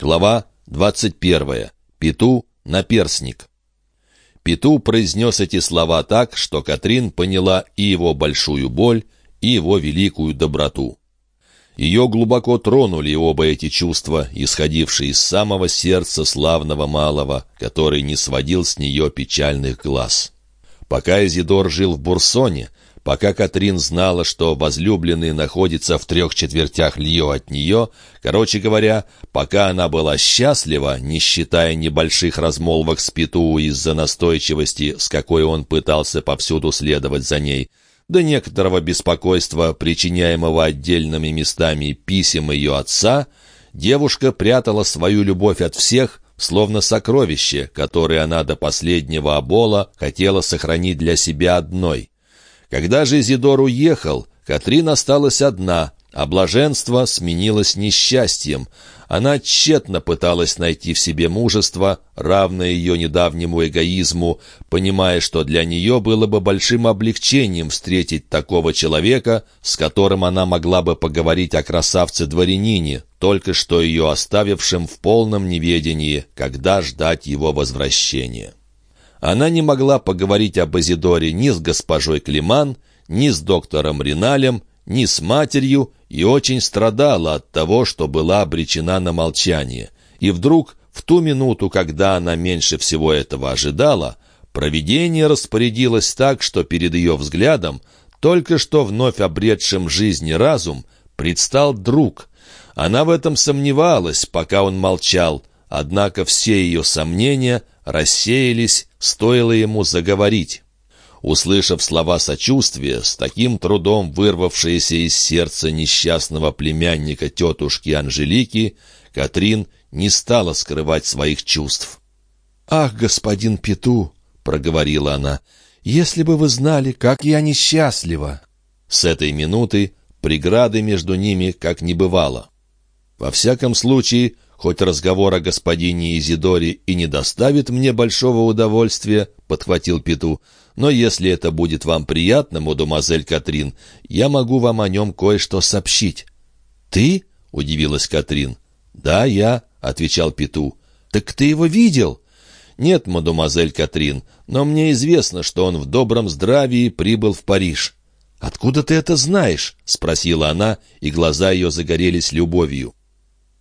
Глава 21. Пету наперсник. Пету произнес эти слова так, что Катрин поняла и его большую боль, и его великую доброту. Ее глубоко тронули оба эти чувства, исходившие из самого сердца славного малого, который не сводил с нее печальных глаз. Пока Изидор жил в Бурсоне, Пока Катрин знала, что возлюбленный находится в трех четвертях лье от нее, короче говоря, пока она была счастлива, не считая небольших размолвок с Пету из-за настойчивости, с какой он пытался повсюду следовать за ней, до некоторого беспокойства, причиняемого отдельными местами писем ее отца, девушка прятала свою любовь от всех, словно сокровище, которое она до последнего обола хотела сохранить для себя одной. Когда же Зидор уехал, Катрин осталась одна, а блаженство сменилось несчастьем. Она тщетно пыталась найти в себе мужество, равное ее недавнему эгоизму, понимая, что для нее было бы большим облегчением встретить такого человека, с которым она могла бы поговорить о красавце-дворянине, только что ее оставившем в полном неведении, когда ждать его возвращения. Она не могла поговорить об Азидоре ни с госпожой Климан, ни с доктором Риналем, ни с матерью, и очень страдала от того, что была обречена на молчание. И вдруг, в ту минуту, когда она меньше всего этого ожидала, провидение распорядилось так, что перед ее взглядом, только что вновь обретшим жизни разум, предстал друг. Она в этом сомневалась, пока он молчал, однако все ее сомнения рассеялись, стоило ему заговорить. Услышав слова сочувствия, с таким трудом вырвавшиеся из сердца несчастного племянника тетушки Анжелики, Катрин не стала скрывать своих чувств. «Ах, господин Пету!» — проговорила она. «Если бы вы знали, как я несчастлива!» С этой минуты преграды между ними как не бывало. Во всяком случае, Хоть разговор о господине Изидоре и не доставит мне большого удовольствия, — подхватил Пету, — но если это будет вам приятно, мадемуазель Катрин, я могу вам о нем кое-что сообщить. — Ты? — удивилась Катрин. — Да, я, — отвечал Пету. — Так ты его видел? — Нет, мадемуазель Катрин, но мне известно, что он в добром здравии прибыл в Париж. — Откуда ты это знаешь? — спросила она, и глаза ее загорелись любовью.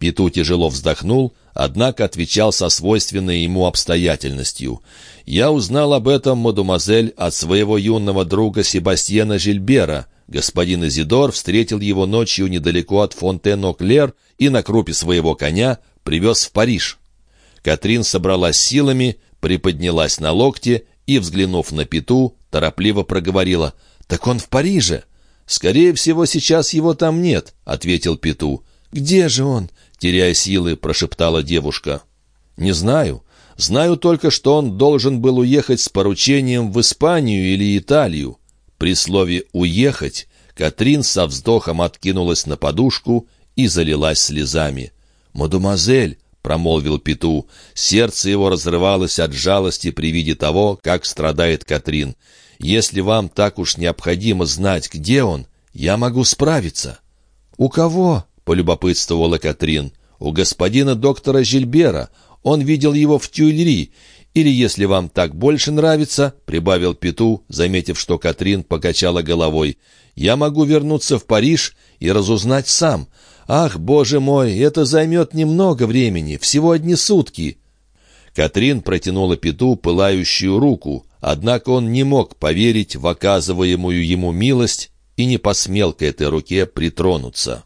Пету тяжело вздохнул, однако отвечал со свойственной ему обстоятельностью. «Я узнал об этом, мадемуазель, от своего юного друга Себастьена Жильбера. Господин Изидор встретил его ночью недалеко от Фонтен-Оклер и на крупе своего коня привез в Париж». Катрин собралась силами, приподнялась на локте и, взглянув на Пету, торопливо проговорила. «Так он в Париже?» «Скорее всего, сейчас его там нет», — ответил Пету. «Где же он? Теряя силы, прошептала девушка. «Не знаю. Знаю только, что он должен был уехать с поручением в Испанию или Италию». При слове «уехать» Катрин со вздохом откинулась на подушку и залилась слезами. «Мадемуазель», — промолвил Пету, сердце его разрывалось от жалости при виде того, как страдает Катрин. «Если вам так уж необходимо знать, где он, я могу справиться». «У кого?» — полюбопытствовала Катрин. «У господина доктора Жильбера. Он видел его в Тюильри. Или, если вам так больше нравится, — прибавил Пету, заметив, что Катрин покачала головой, — я могу вернуться в Париж и разузнать сам. Ах, боже мой, это займет немного времени, всего одни сутки». Катрин протянула Пету пылающую руку, однако он не мог поверить в оказываемую ему милость и не посмел к этой руке притронуться.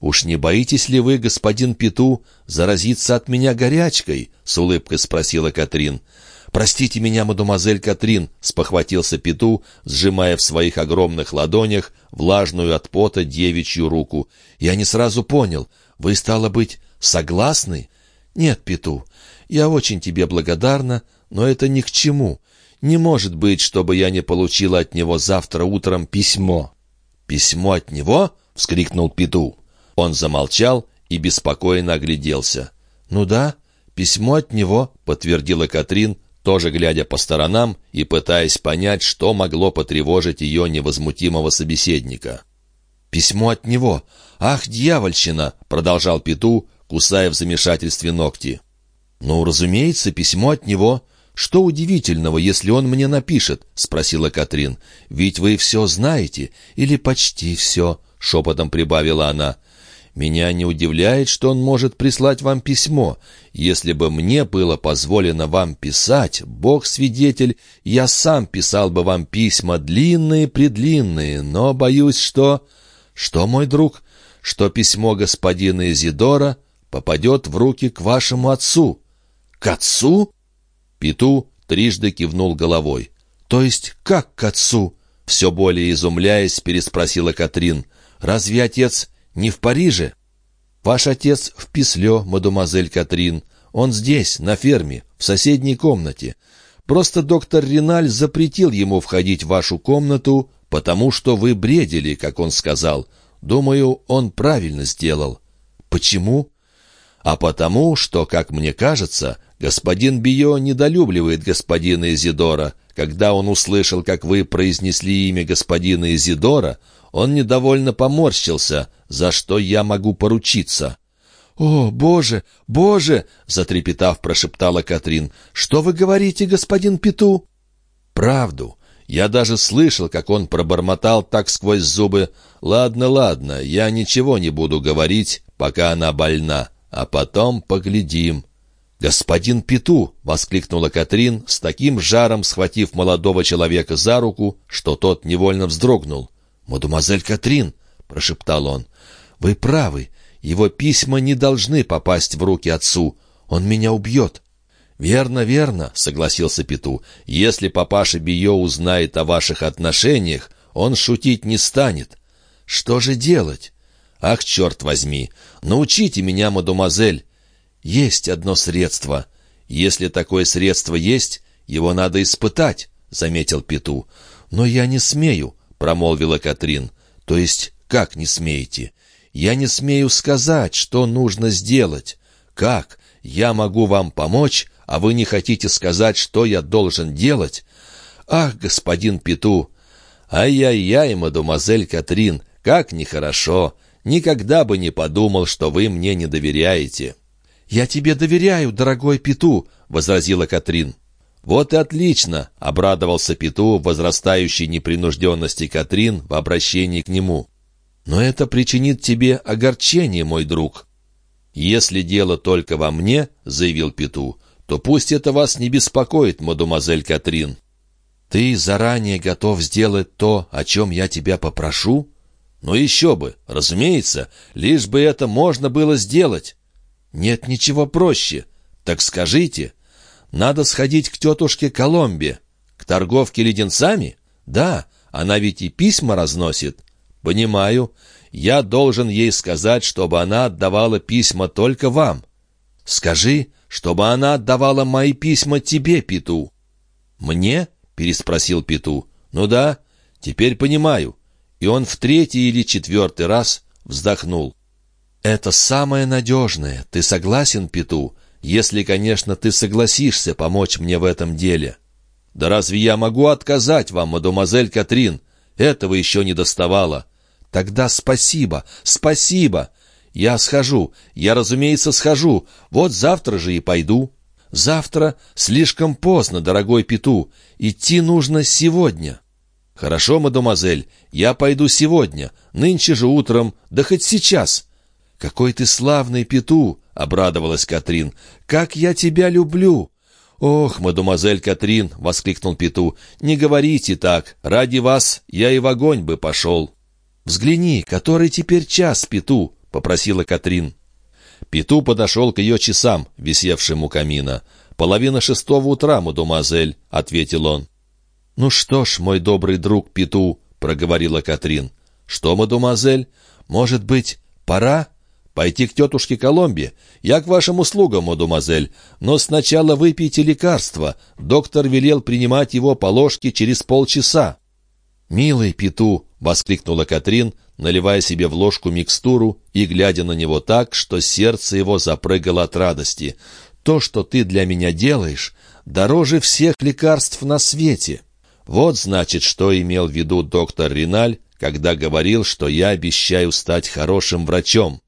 «Уж не боитесь ли вы, господин Пету, заразиться от меня горячкой?» — с улыбкой спросила Катрин. «Простите меня, мадемуазель Катрин», — спохватился Пету, сжимая в своих огромных ладонях влажную от пота девичью руку. «Я не сразу понял. Вы, стало быть, согласны?» «Нет, Пету, я очень тебе благодарна, но это ни к чему. Не может быть, чтобы я не получила от него завтра утром письмо». «Письмо от него?» — вскрикнул Пету. Он замолчал и беспокойно огляделся. «Ну да, письмо от него», — подтвердила Катрин, тоже глядя по сторонам и пытаясь понять, что могло потревожить ее невозмутимого собеседника. «Письмо от него! Ах, дьявольщина!» — продолжал Пету, кусая в замешательстве ногти. «Ну, разумеется, письмо от него. Что удивительного, если он мне напишет?» — спросила Катрин. «Ведь вы все знаете, или почти все», — шепотом прибавила она. «Меня не удивляет, что он может прислать вам письмо. Если бы мне было позволено вам писать, Бог свидетель, я сам писал бы вам письма длинные-предлинные, но боюсь, что...» «Что, мой друг?» «Что письмо господина Изидора попадет в руки к вашему отцу». «К отцу?» Пету трижды кивнул головой. «То есть как к отцу?» Все более изумляясь, переспросила Катрин. «Разве отец не в Париже?» «Ваш отец в Писле, мадемуазель Катрин. Он здесь, на ферме, в соседней комнате. Просто доктор Риналь запретил ему входить в вашу комнату, потому что вы бредили, как он сказал. Думаю, он правильно сделал». «Почему?» «А потому, что, как мне кажется, господин Био недолюбливает господина Изидора. Когда он услышал, как вы произнесли имя господина Изидора, он недовольно поморщился, за что я могу поручиться». «О, Боже, Боже!» — затрепетав, прошептала Катрин. «Что вы говорите, господин Пету?» «Правду. Я даже слышал, как он пробормотал так сквозь зубы. «Ладно, ладно, я ничего не буду говорить, пока она больна, а потом поглядим». «Господин Пету!» — воскликнула Катрин, с таким жаром схватив молодого человека за руку, что тот невольно вздрогнул. «Мадемуазель Катрин!» — прошептал он. «Вы правы. Его письма не должны попасть в руки отцу. Он меня убьет». «Верно, верно», — согласился Пету. «Если папаша Био узнает о ваших отношениях, он шутить не станет. Что же делать? Ах, черт возьми! Научите меня, мадемуазель. Есть одно средство. Если такое средство есть, его надо испытать», — заметил Пету. «Но я не смею», — промолвила Катрин. «То есть как не смеете? Я не смею сказать, что нужно сделать. Как? Я могу вам помочь, а вы не хотите сказать, что я должен делать? Ах, господин Пету! Ай-яй-яй, мадемуазель Катрин, как нехорошо! Никогда бы не подумал, что вы мне не доверяете». «Я тебе доверяю, дорогой Пету», — возразила Катрин. «Вот и отлично!» — обрадовался Пету возрастающей непринужденности Катрин в обращении к нему. «Но это причинит тебе огорчение, мой друг». «Если дело только во мне», — заявил Пету, — «то пусть это вас не беспокоит, мадемуазель Катрин». «Ты заранее готов сделать то, о чем я тебя попрошу?» «Ну еще бы, разумеется, лишь бы это можно было сделать». «Нет ничего проще. Так скажите, надо сходить к тетушке Коломбе. К торговке леденцами? Да, она ведь и письма разносит». «Понимаю. Я должен ей сказать, чтобы она отдавала письма только вам. Скажи, чтобы она отдавала мои письма тебе, Пету». «Мне?» — переспросил Пету. «Ну да, теперь понимаю». И он в третий или четвертый раз вздохнул. «Это самое надежное. Ты согласен, Пету? Если, конечно, ты согласишься помочь мне в этом деле». «Да разве я могу отказать вам, мадемуазель Катрин? Этого еще не доставало». «Тогда спасибо, спасибо. Я схожу, я, разумеется, схожу. Вот завтра же и пойду». «Завтра слишком поздно, дорогой Пету. Идти нужно сегодня». «Хорошо, мадемуазель, я пойду сегодня, нынче же утром, да хоть сейчас». «Какой ты славный Пету!» — обрадовалась Катрин. «Как я тебя люблю!» «Ох, мадемуазель Катрин!» — воскликнул Пету. «Не говорите так. Ради вас я и в огонь бы пошел». «Взгляни, который теперь час, Пету!» — попросила Катрин. Пету подошел к ее часам, висевшим у камина. «Половина шестого утра, мадемуазель», — ответил он. «Ну что ж, мой добрый друг Пету», — проговорила Катрин. «Что, мадемуазель? Может быть, пора?» «Пойти к тетушке Коломбе? Я к вашим услугам, мадемуазель. Но сначала выпейте лекарство. Доктор велел принимать его по ложке через полчаса». «Милый Пету!» — воскликнула Катрин, наливая себе в ложку микстуру и глядя на него так, что сердце его запрыгало от радости. «То, что ты для меня делаешь, дороже всех лекарств на свете». Вот, значит, что имел в виду доктор Риналь, когда говорил, что я обещаю стать хорошим врачом.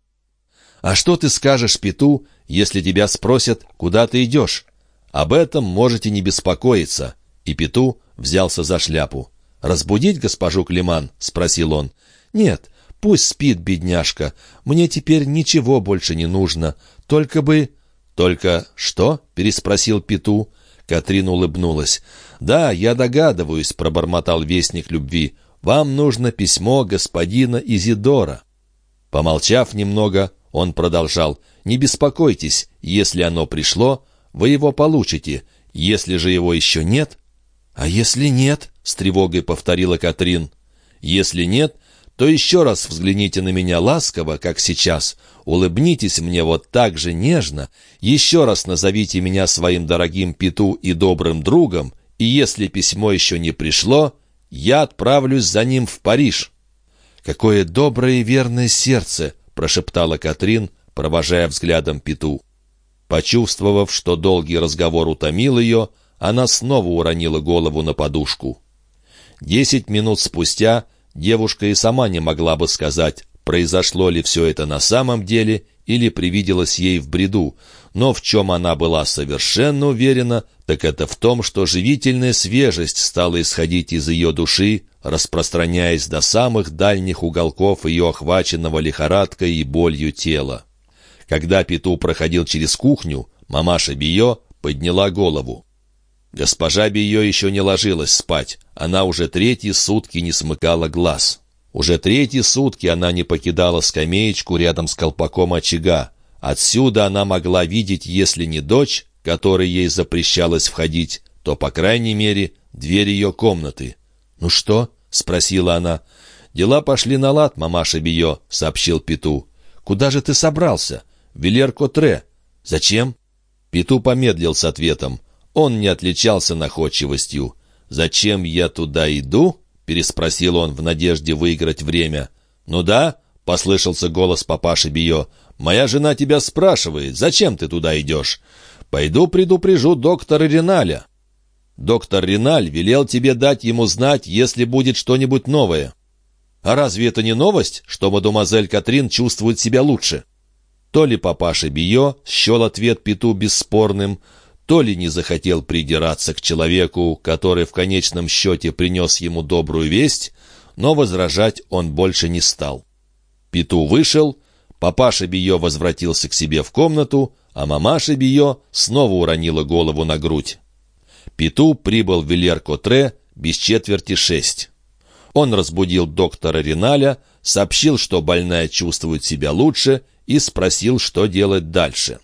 «А что ты скажешь Пету, если тебя спросят, куда ты идешь?» «Об этом можете не беспокоиться». И Пету взялся за шляпу. «Разбудить госпожу Климан?» — спросил он. «Нет, пусть спит, бедняжка. Мне теперь ничего больше не нужно. Только бы...» «Только что?» — переспросил Пету. Катрин улыбнулась. «Да, я догадываюсь», — пробормотал вестник любви. «Вам нужно письмо господина Изидора». Помолчав немного, он продолжал. «Не беспокойтесь, если оно пришло, вы его получите. Если же его еще нет...» «А если нет?» — с тревогой повторила Катрин. «Если нет, то еще раз взгляните на меня ласково, как сейчас. Улыбнитесь мне вот так же нежно. Еще раз назовите меня своим дорогим Пету и добрым другом, и если письмо еще не пришло, я отправлюсь за ним в Париж». «Какое доброе и верное сердце!» — прошептала Катрин, провожая взглядом Пету. Почувствовав, что долгий разговор утомил ее, она снова уронила голову на подушку. Десять минут спустя девушка и сама не могла бы сказать, произошло ли все это на самом деле или привиделось ей в бреду, но в чем она была совершенно уверена, так это в том, что живительная свежесть стала исходить из ее души, распространяясь до самых дальних уголков ее охваченного лихорадкой и болью тела. Когда Пету проходил через кухню, мамаша Био подняла голову. Госпожа Био еще не ложилась спать. Она уже третьи сутки не смыкала глаз. Уже третьи сутки она не покидала скамеечку рядом с колпаком очага. Отсюда она могла видеть, если не дочь, которой ей запрещалось входить, то, по крайней мере, дверь ее комнаты. «Ну что?» — спросила она. «Дела пошли на лад, мамаша Био», — сообщил Пету. «Куда же ты собрался?» «Вилер-Котре». «Зачем?» Пету помедлил с ответом. Он не отличался находчивостью. «Зачем я туда иду?» — переспросил он в надежде выиграть время. «Ну да», — послышался голос папаши Био. «Моя жена тебя спрашивает, зачем ты туда идешь?» «Пойду предупрежу доктора Риналя». «Доктор Риналь велел тебе дать ему знать, если будет что-нибудь новое». «А разве это не новость, что мадемуазель Катрин чувствует себя лучше?» То ли папаша Био счел ответ Пету бесспорным, то ли не захотел придираться к человеку, который в конечном счете принес ему добрую весть, но возражать он больше не стал. Пету вышел, папаша Био возвратился к себе в комнату, а мамаша Био снова уронила голову на грудь. Пету прибыл в Вильер-Котре без четверти шесть. Он разбудил доктора Риналя, сообщил, что больная чувствует себя лучше, и спросил, что делать дальше.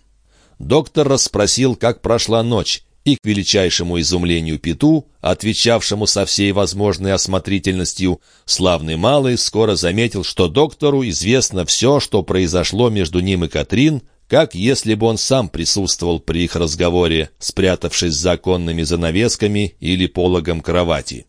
Доктор расспросил, как прошла ночь, и, к величайшему изумлению Пету, отвечавшему со всей возможной осмотрительностью, славный малый скоро заметил, что доктору известно все, что произошло между ним и Катрин, как если бы он сам присутствовал при их разговоре, спрятавшись за оконными занавесками или пологом кровати.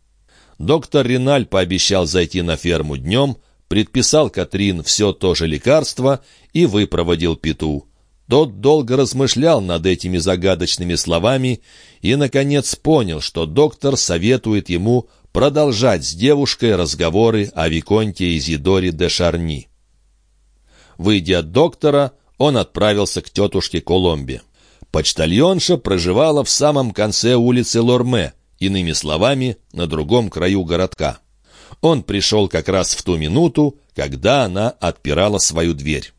Доктор Риналь пообещал зайти на ферму днем, предписал Катрин все то же лекарство и выпроводил Пету. Тот долго размышлял над этими загадочными словами и, наконец, понял, что доктор советует ему продолжать с девушкой разговоры о Виконте Изидоре де Шарни. Выйдя от доктора, он отправился к тетушке Коломбе. Почтальонша проживала в самом конце улицы Лорме, иными словами, на другом краю городка. Он пришел как раз в ту минуту, когда она отпирала свою дверь.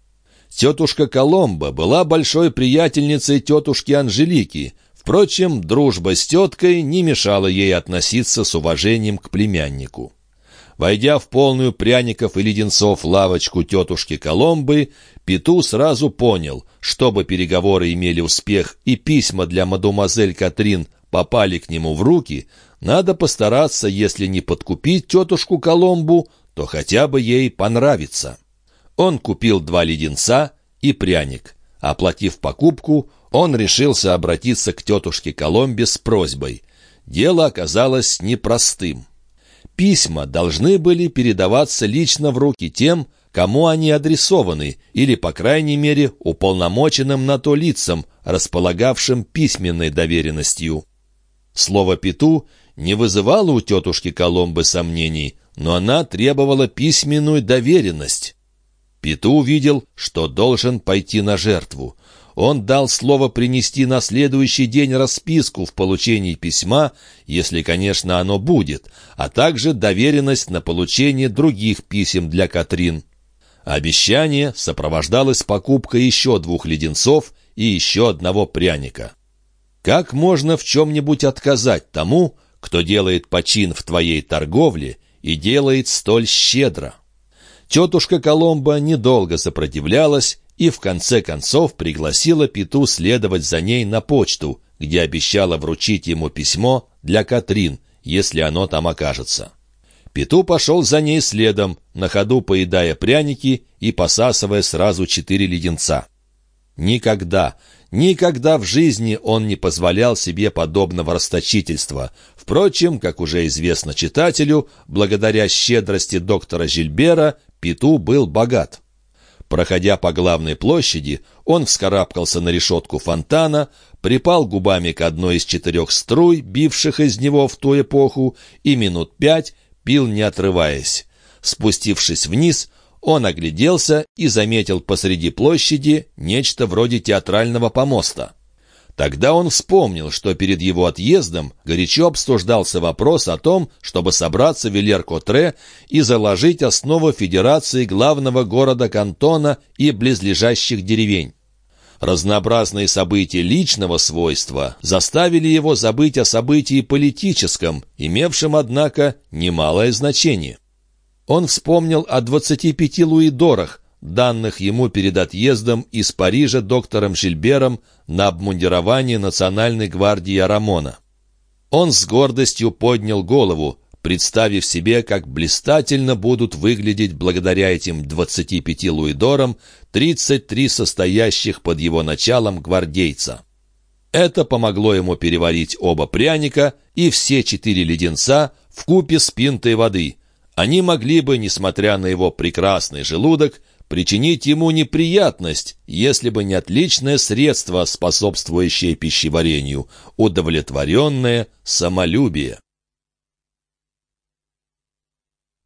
Тетушка Коломба была большой приятельницей тетушки Анжелики. Впрочем, дружба с теткой не мешала ей относиться с уважением к племяннику. Войдя в полную пряников и леденцов лавочку тетушки Коломбы, Пету сразу понял, чтобы переговоры имели успех и письма для мадемуазель Катрин попали к нему в руки, надо постараться, если не подкупить тетушку Коломбу, то хотя бы ей понравится. Он купил два леденца и пряник. Оплатив покупку, он решился обратиться к тетушке Коломбе с просьбой. Дело оказалось непростым. Письма должны были передаваться лично в руки тем, кому они адресованы, или, по крайней мере, уполномоченным на то лицам, располагавшим письменной доверенностью. Слово «пету» не вызывало у тетушки Коломбы сомнений, но она требовала письменную доверенность. Пету увидел, что должен пойти на жертву. Он дал слово принести на следующий день расписку в получении письма, если, конечно, оно будет, а также доверенность на получение других писем для Катрин. Обещание сопровождалось покупкой еще двух леденцов и еще одного пряника. Как можно в чем-нибудь отказать тому, кто делает почин в твоей торговле и делает столь щедро? Тетушка Коломба недолго сопротивлялась и в конце концов пригласила Пету следовать за ней на почту, где обещала вручить ему письмо для Катрин, если оно там окажется. Пету пошел за ней следом, на ходу поедая пряники и посасывая сразу четыре леденца. Никогда, никогда в жизни он не позволял себе подобного расточительства. Впрочем, как уже известно читателю, благодаря щедрости доктора Жильбера, Пету был богат. Проходя по главной площади, он вскарабкался на решетку фонтана, припал губами к одной из четырех струй, бивших из него в ту эпоху, и минут пять пил, не отрываясь. Спустившись вниз, он огляделся и заметил посреди площади нечто вроде театрального помоста. Тогда он вспомнил, что перед его отъездом горячо обсуждался вопрос о том, чтобы собраться в Вильер-Котре и заложить основу федерации главного города кантона и близлежащих деревень. Разнообразные события личного свойства заставили его забыть о событии политическом, имевшем, однако, немалое значение. Он вспомнил о 25 луидорах, данных ему перед отъездом из Парижа доктором Жильбером на обмундирование Национальной гвардии Арамона. Он с гордостью поднял голову, представив себе, как блистательно будут выглядеть благодаря этим 25 луидорам 33 состоящих под его началом гвардейца. Это помогло ему переварить оба пряника и все четыре леденца в купе с пинтой воды. Они могли бы, несмотря на его прекрасный желудок, причинить ему неприятность, если бы не отличное средство, способствующее пищеварению – удовлетворенное самолюбие.